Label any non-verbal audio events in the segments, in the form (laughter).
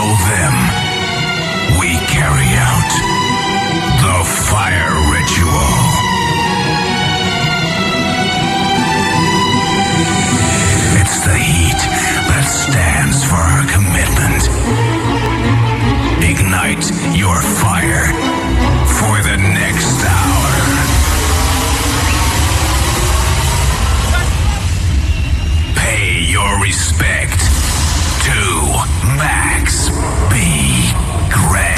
show them, we carry out the fire ritual. It's the heat that stands for our commitment. Ignite your fire for the next hour. Pay your respect Max B. Grand.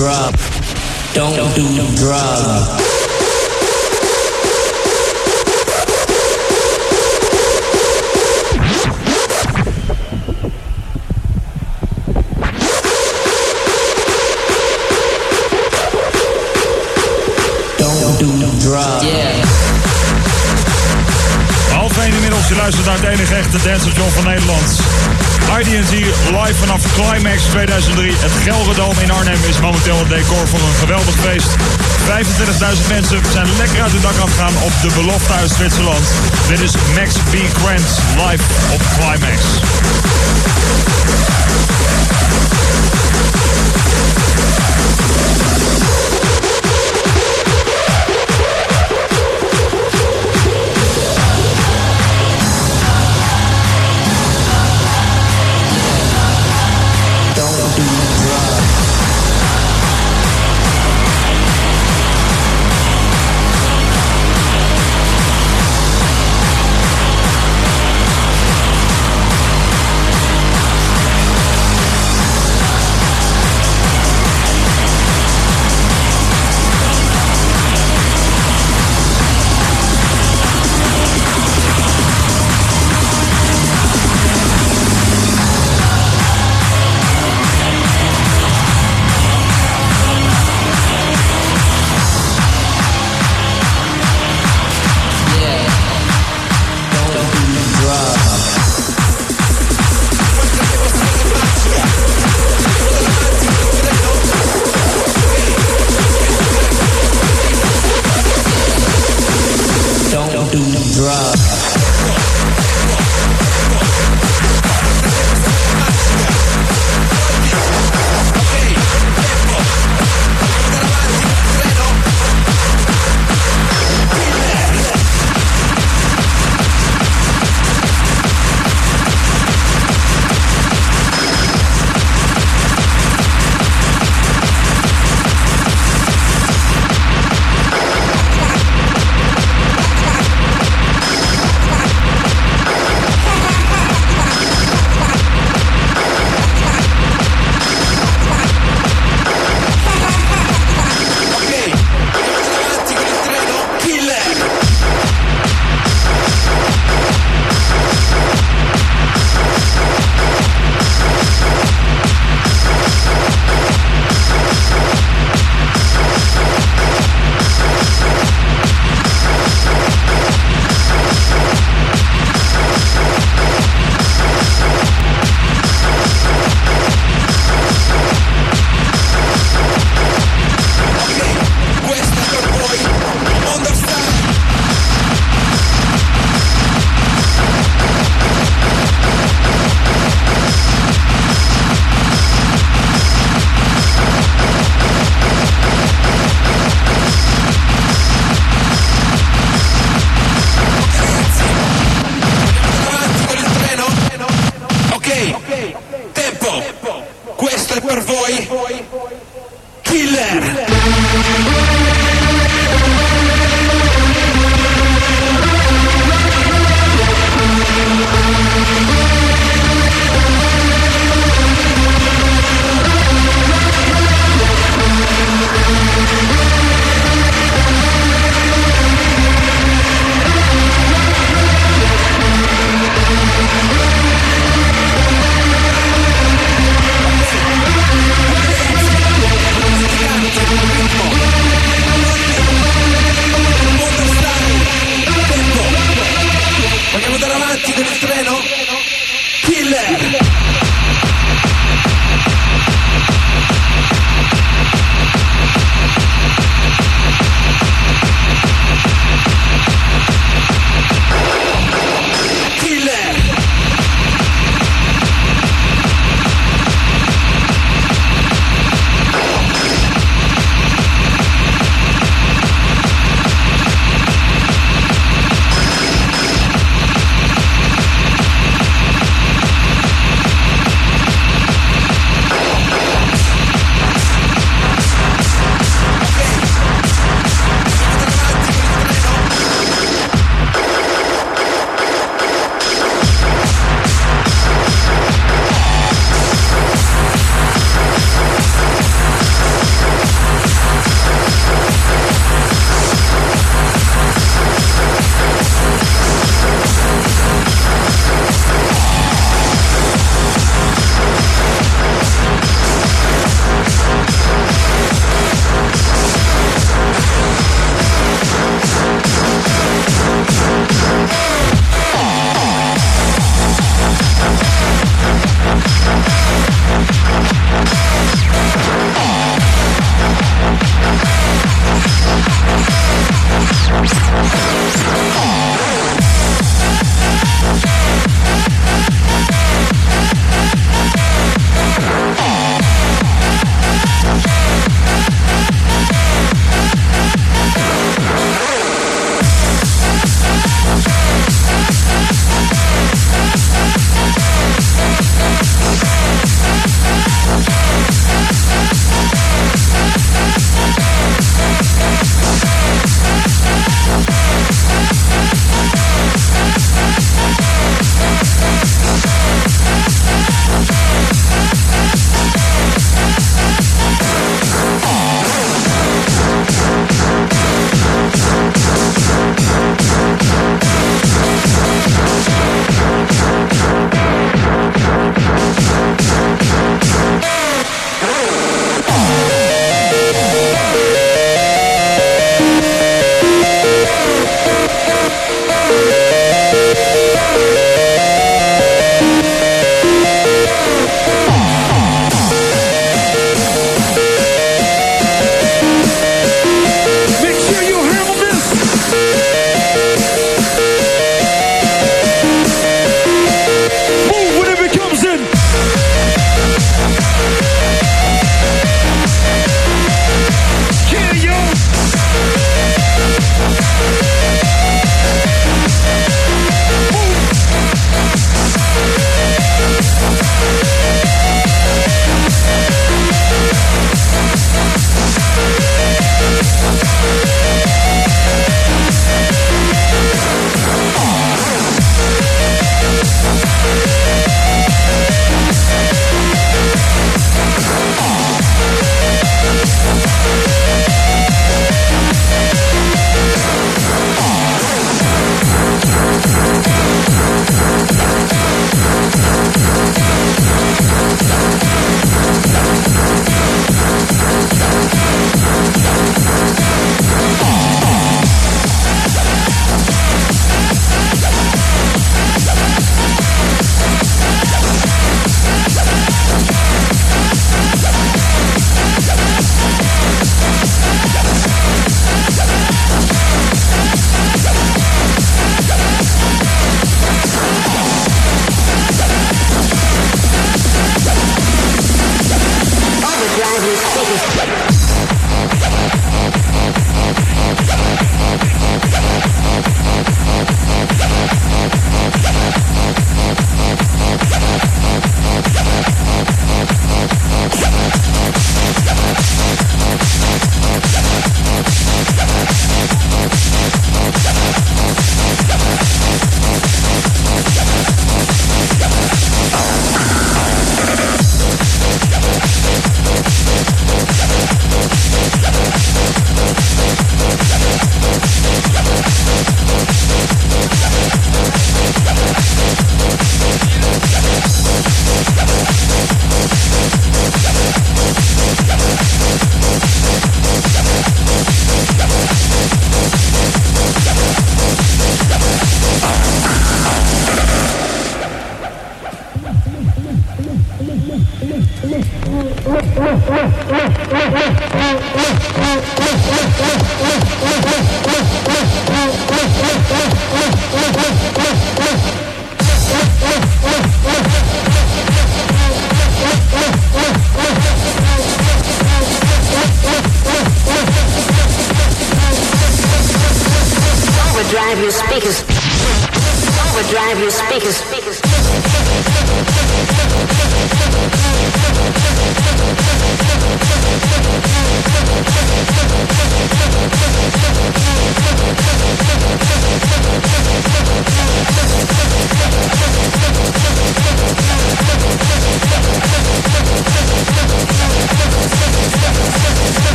Drugs. Don't do. Don't do. Half 1 inmiddels, je luistert naar het enige echte Dancer John van Nederland. IDNZ live vanaf Climax 2003. Het Gelredome in Arnhem is momenteel het decor voor een geweldig feest. 25.000 mensen zijn lekker uit hun dak aan gegaan op de belofte uit Zwitserland. Dit is Max B. Grant live op Climax.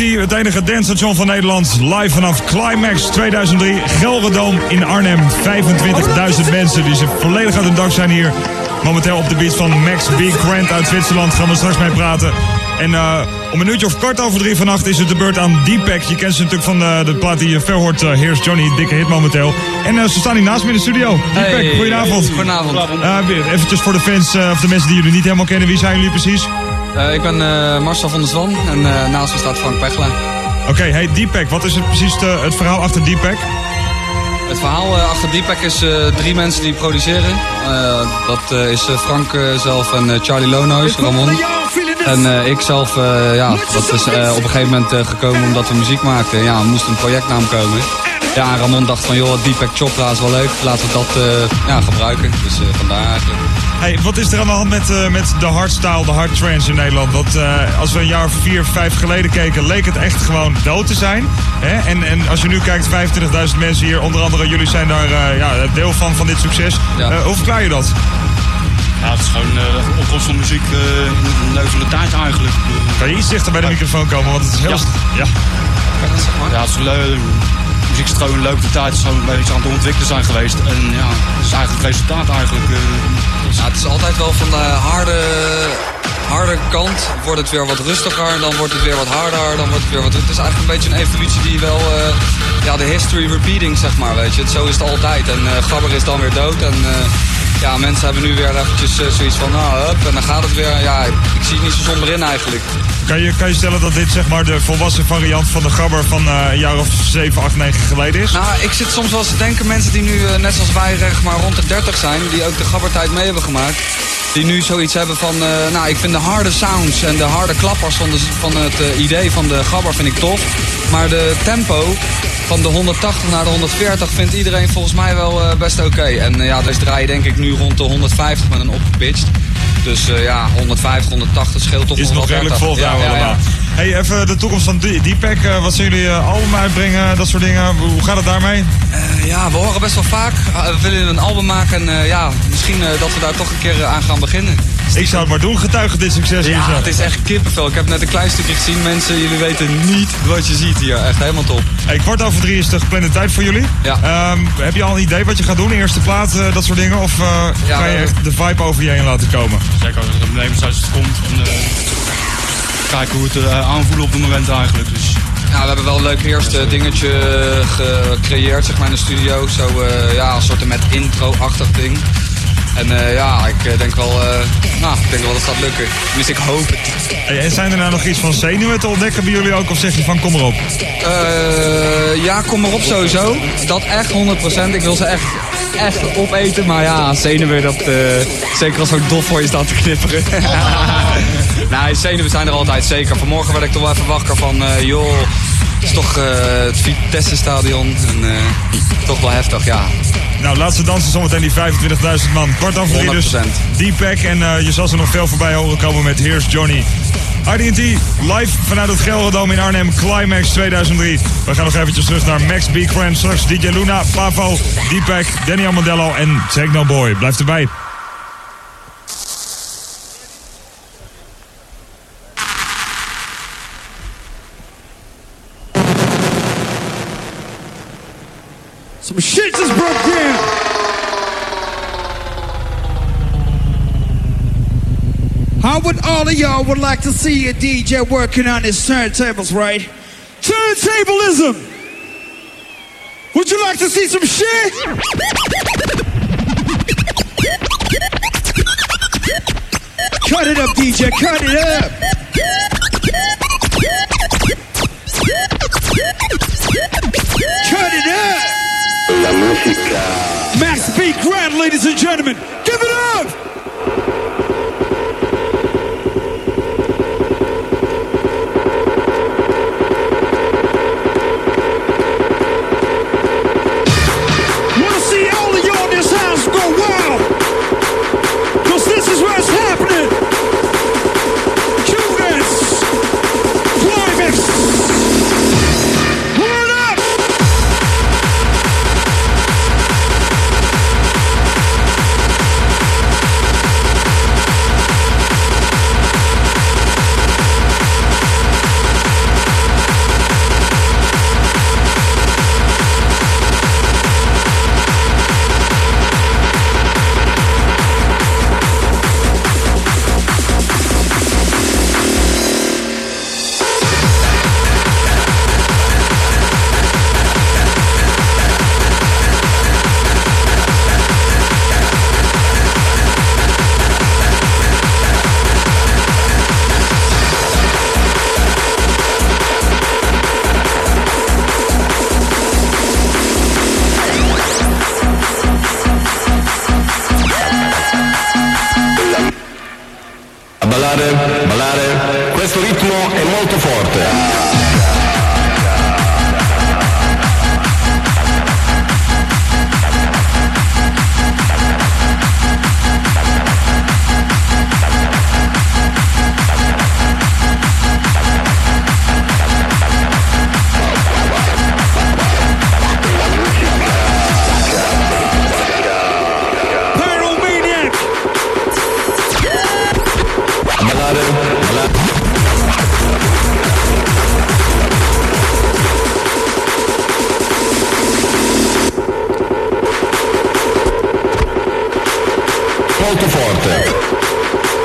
Het enige dancestation van Nederland. Live vanaf Climax 2003, Gelredome in Arnhem. 25.000 mensen die ze volledig uit hun dak zijn hier. Momenteel op de beat van Max B. Grant uit Zwitserland. Gaan we straks mee praten. En eh, om een uurtje of kwart over drie vannacht is het de beurt aan Deepak. Je kent ze natuurlijk van de, de plaat die je hoort. eh, Here's Johnny, dikke hit momenteel. En eh, ze staan hier naast me in de studio. Deepak, goedenavond. Goedenavond. Eh, weer eventjes voor de fans eh, of de mensen die jullie niet helemaal kennen. Wie zijn jullie precies? Eh, ik ben eh, Marcel van der Zwan en eh, naast me staat Frank Pechla. Oké, hey Deepak, wat is het precies de- het verhaal achter Deepak? Het verhaal eh, achter Deepak is eh, drie mensen die produceren. Eh, dat eh, is Frank eh, zelf en eh, Charlie Lonois, Ramon. En eh, ik zelf, eh, ja, dat is eh, op een gegeven moment eh, gekomen omdat we muziek maakten. Ja, er moest een projectnaam komen. Ja, en Ramon dacht van, joh, Deepak Chopra is wel leuk. Laten we dat eh, ja, gebruiken. Dus eh, vandaar eigenlijk. Hey, wat is er aan de hand met, eh, met de hardstyle, de hard trance in Nederland? Want eh, als we een jaar of vier, vijf geleden keken, leek het echt gewoon dood te zijn. Hè? En, en als je nu kijkt, 25.000 mensen hier, onder andere jullie zijn daar eh, ja, deel van, van dit succes. Ja. Hoe verklaar je dat? Ja, het is gewoon uh, opkomst van muziek in een neuvele tijd eigenlijk. Kan je iets dichter bij de microfoon komen, want het is heel... Ja. ja. Ja, het is leuk. Muziek is gewoon een leuke tijd. Aan het ontwikkelen zijn geweest. En ja, het is eigenlijk het resultaat eigenlijk. eh, het is altijd wel van de harde, harde kant. Wordt het weer wat rustiger, dan wordt het weer wat harder, dan wordt het weer wat... Het is eigenlijk een beetje een evolutie die wel... eh, ja, de history repeating, zeg maar, weet je. Zo is het altijd. En eh Gabber is dan weer dood en... ja, mensen hebben nu weer eventjes eh, zoiets van, nou, hup, en dan gaat het weer. Ja, ik, zie het niet zo somber in eigenlijk. Kan je, kan je stellen dat dit zeg maar de volwassen variant van de gabber van eh, een jaar of 7, 8, 9 geleden is? Nou, ik zit soms wel eens te denken, mensen die nu, eh, net zoals wij, zeg maar rond de 30 zijn, die ook de gabbertijd mee hebben gemaakt. Die nu zoiets hebben van, eh, nou, ik vind de harde sounds en de harde klappers van, de, van het eh, idee van de gabber vind ik tof. Maar de tempo van de 180 naar de 140 vindt iedereen volgens mij wel eh, best oké. En ja, dus draai je denk ik nu rond de 150 met een opgepitcht. Dus ja, 150, 180 scheelt toch is nog nog wel redelijk 30. volgehouden Ja, ja, ja. allemaal. Hey, even de toekomst van Deepak. eh, wat zijn jullie eh, album uitbrengen, dat soort dingen? Hoe gaat het daarmee? Eh, ja, we horen best wel vaak. eh, we willen een album maken en eh, ja, misschien dat we daar toch een keer aan gaan beginnen. Ik zou het maar doen, getuige dit succes hier Ja, zo. het is echt kippenvel. Ik heb net een klein stukje gezien. Mensen, jullie weten niet wat je ziet hier. Echt helemaal top. Hey, kwart over drie is de geplande tijd voor jullie. Ja. Ehm, heb je al een idee wat je gaat doen? Eerste plaat, dat soort dingen? Of eh, Ja, ga je echt de vibe over je heen laten komen? zeker als het het komt. En, eh, kijken hoe het eh, aanvoelen op het moment eigenlijk. Dus Ja, we hebben wel een leuk eerste dingetje gecreëerd zeg maar, in de studio. Zo eh, ja, een soort met intro-achtig ding. En eh, ja, ik denk wel, eh, nou, ik denk wel dat het gaat lukken. Tenminste, ik hoop het. Hey, en zijn er nou nog iets van zenuwen te ontdekken bij jullie ook? Of zeg je van kom erop? Eh, ja, kom maar op sowieso. Dat echt 100%. Ik wil ze echt, echt opeten. Maar ja, zenuwen, dat, eh, zeker als ook dof voor je staat te knipperen. (laughs) nee, zenuwen zijn er altijd zeker. Vanmorgen werd ik toch wel even wakker van, eh, joh, het is toch eh, het Vitesse stadion. En eh, toch wel heftig, ja. Nou, laat ze dansen zometeen die 25.000 man. Over drie dus 100%. Deepak. En je zal ze nog veel voorbij horen komen met Here's Johnny. IDT live vanuit het Gelredome in Arnhem. Climax 2003. We gaan nog eventjes terug naar Max B. Cram. Straks DJ Luna, Pavo, Deepak, Danny Amandello en Techno Boy. Blijf erbij. Some shit just broke down. How would all of y'all would like to see a DJ working on his turntables, right? Turntablism. Would you like to see some shit? Cut it up, DJ. Cut it up. Cut it up. Música. Max B. Grant, ladies and gentlemen. Give it up. Alto Forte.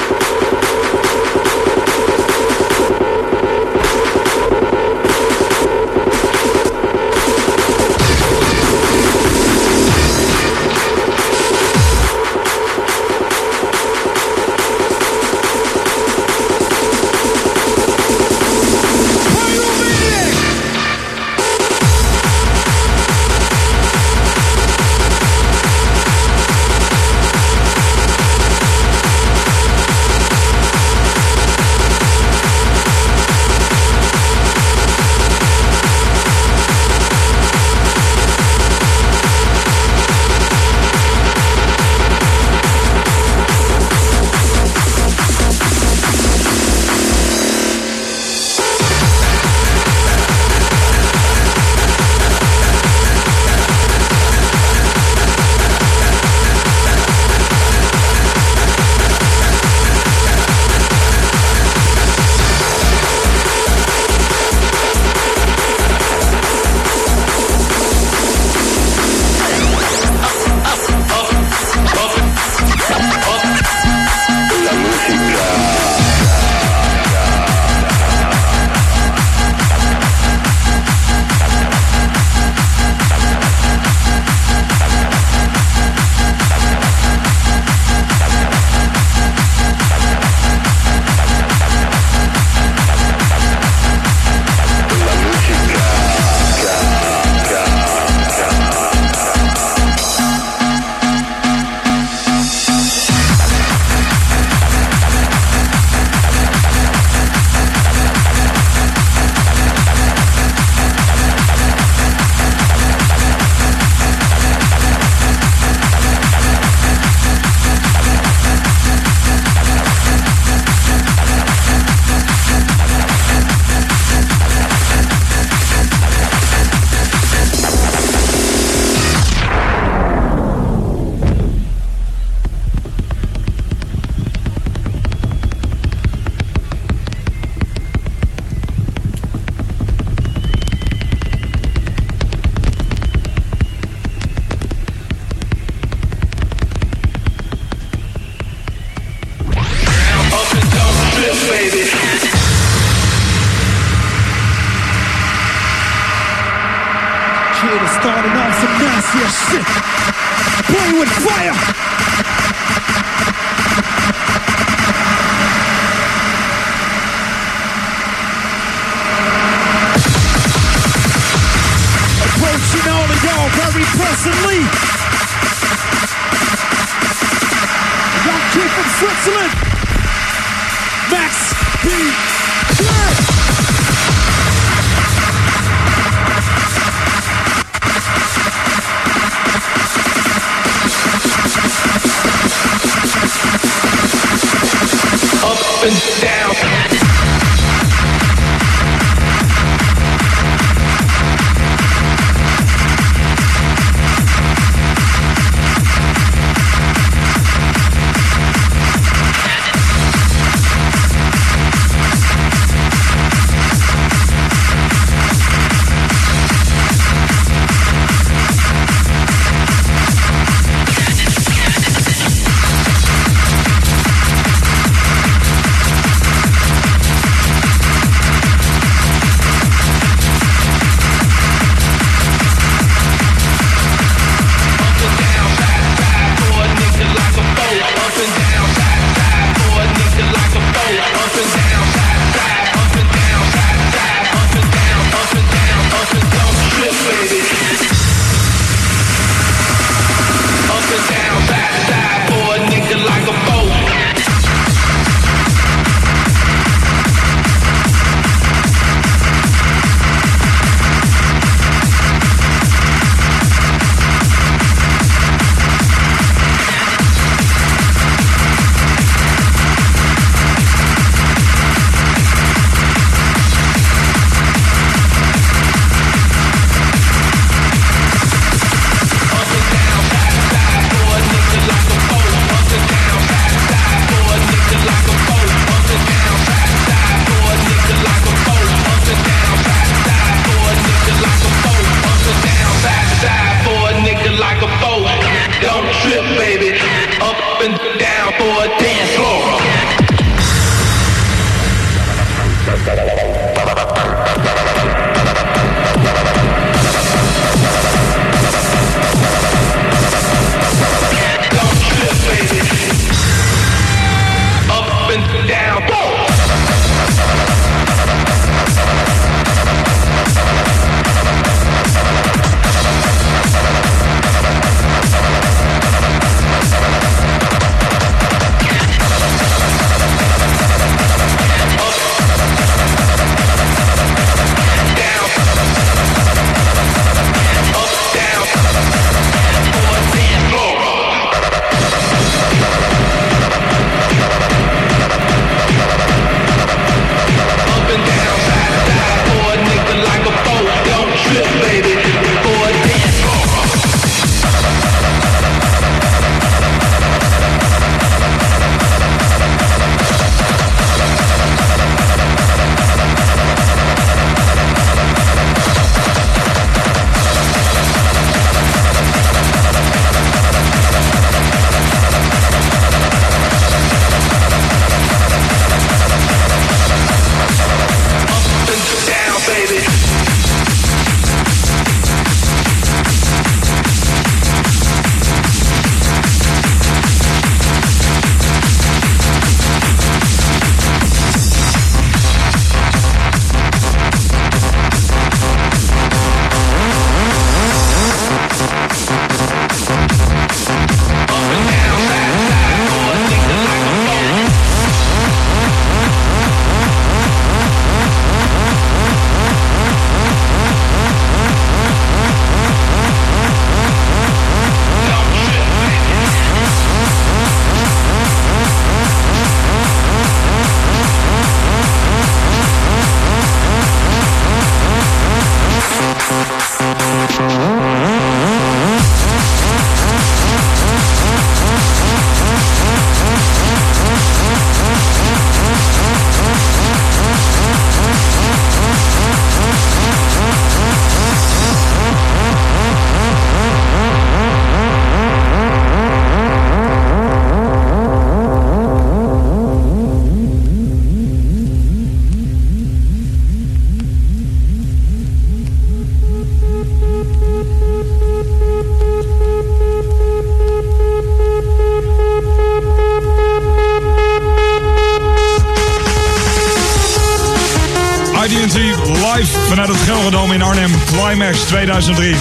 Climax 2003.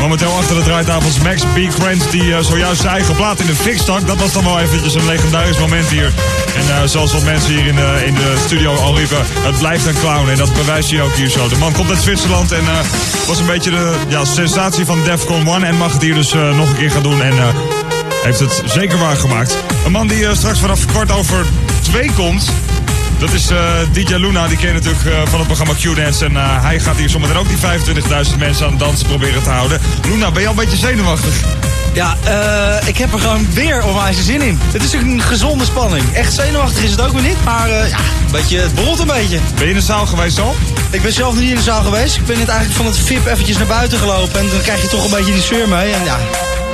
Momenteel achter de draaitafels Max B. Krent, die eh, zojuist zijn eigen plaat in de fik stak. Dat was dan wel eventjes een legendarisch moment hier. En eh, zoals wat mensen hier in de, in de studio al riepen, het blijft een clown. En dat bewijst hij ook hier zo. De man komt uit Zwitserland en eh, was een beetje de ja, sensatie van Defcon 1. En mag het hier dus nog een keer gaan doen. En heeft het zeker waargemaakt. Een man die straks vanaf kwart over twee komt. Dat is eh, DJ Luna, die ken je natuurlijk eh, van het programma Q-Dance. En eh, hij gaat hier zometeen ook die 25.000 mensen aan het dansen proberen te houden. Luna, ben je al een beetje zenuwachtig? Ja, ik heb er gewoon weer onwijs zin in. Het is een gezonde spanning. Echt zenuwachtig is het ook weer niet, maar ja, een beetje, het borrelt een beetje. Ben je in de zaal geweest al? Ik ben zelf nog niet in de zaal geweest. Ik ben net eigenlijk van het VIP eventjes naar buiten gelopen. En dan krijg je toch een beetje die sfeer mee. En ja,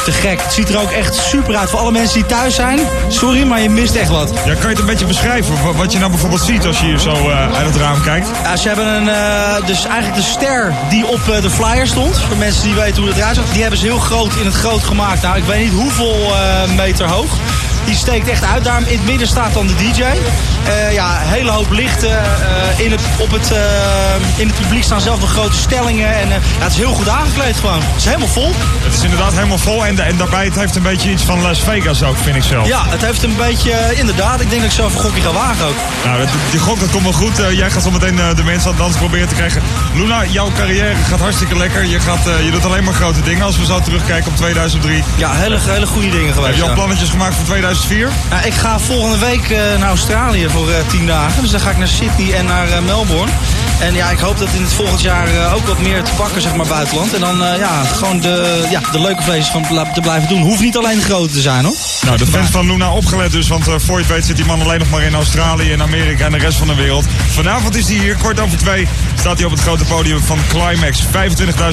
te gek. Het ziet er ook echt super uit. Voor alle mensen die thuis zijn, sorry, maar je mist echt wat. Ja, kan je het een beetje beschrijven? Wa- Wat je nou bijvoorbeeld ziet als je hier zo eh, uit het raam kijkt? Ja, ze hebben een, eh, dus eigenlijk de ster die op eh, de flyer stond. Voor mensen die weten hoe het eruit zag. Die hebben ze heel groot in het groot gemaakt. Nou, ik weet niet hoeveel meter hoog. Die steekt echt uit. Daarom in het midden staat dan de DJ. Eh, ja, een hele hoop lichten. eh, in, het, op het, eh, in het publiek staan zelf nog grote stellingen. En ja, het is heel goed aangekleed gewoon. Het is helemaal vol. Het is inderdaad helemaal vol en, en daarbij het heeft een beetje iets van Las Vegas ook, vind ik zelf. Ja, het heeft een beetje... inderdaad, ik denk dat ik zelf een gokje ga wagen ook. Nou, dat, die gok dat komt wel goed. Jij gaat zo meteen de mensen aan het dansen proberen te krijgen. Luna, jouw carrière gaat hartstikke lekker. Je, gaat, je doet alleen maar grote dingen als we zo terugkijken op 2003. Ja, hele, hele goede dingen geweest. Heb je al ja. plannetjes gemaakt voor 2004? Nou, ik ga volgende week eh, naar Australië voor eh, tien dagen. Dus dan ga ik naar Sydney en naar eh, Melbourne. En ja, ik hoop dat in het volgend jaar ook wat meer te pakken, zeg maar, buitenland. En dan ja, gewoon de, ja, de leuke feestjes van te blijven doen. Hoeft niet alleen de grote te zijn, hoor. Nou, de fans van Luna opgelet dus, want voor je weet zit die man alleen nog maar in Australië, in Amerika en de rest van de wereld. Vanavond is hij hier, kort over twee, staat hij op het grote podium van Climax.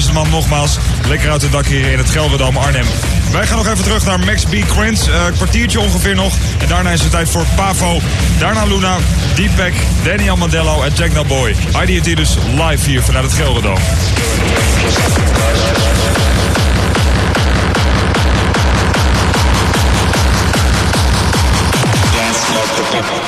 25.000 man nogmaals, lekker uit het dak hier in het Gelredome Arnhem. Wij gaan nog even terug naar Max B. Krins, eh, een kwartiertje ongeveer nog. En daarna is het tijd voor Pavo, daarna Luna, Deepak, Danny Amadello en Jack Boy. IDT dus live hier vanuit het Gelredome. Smoke,